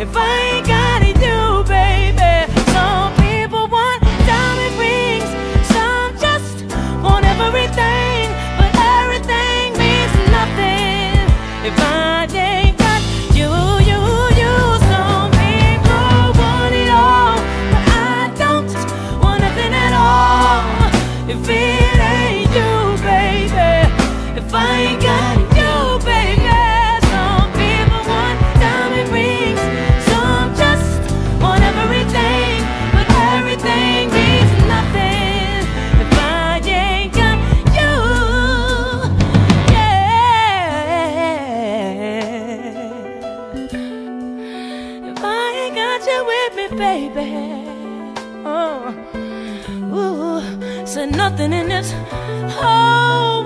if I ain't got it, you, baby. Some people want diamond rings, some just want everything, but everything means nothing. If I ain't baby. Oh, ooh, said nothing in this whole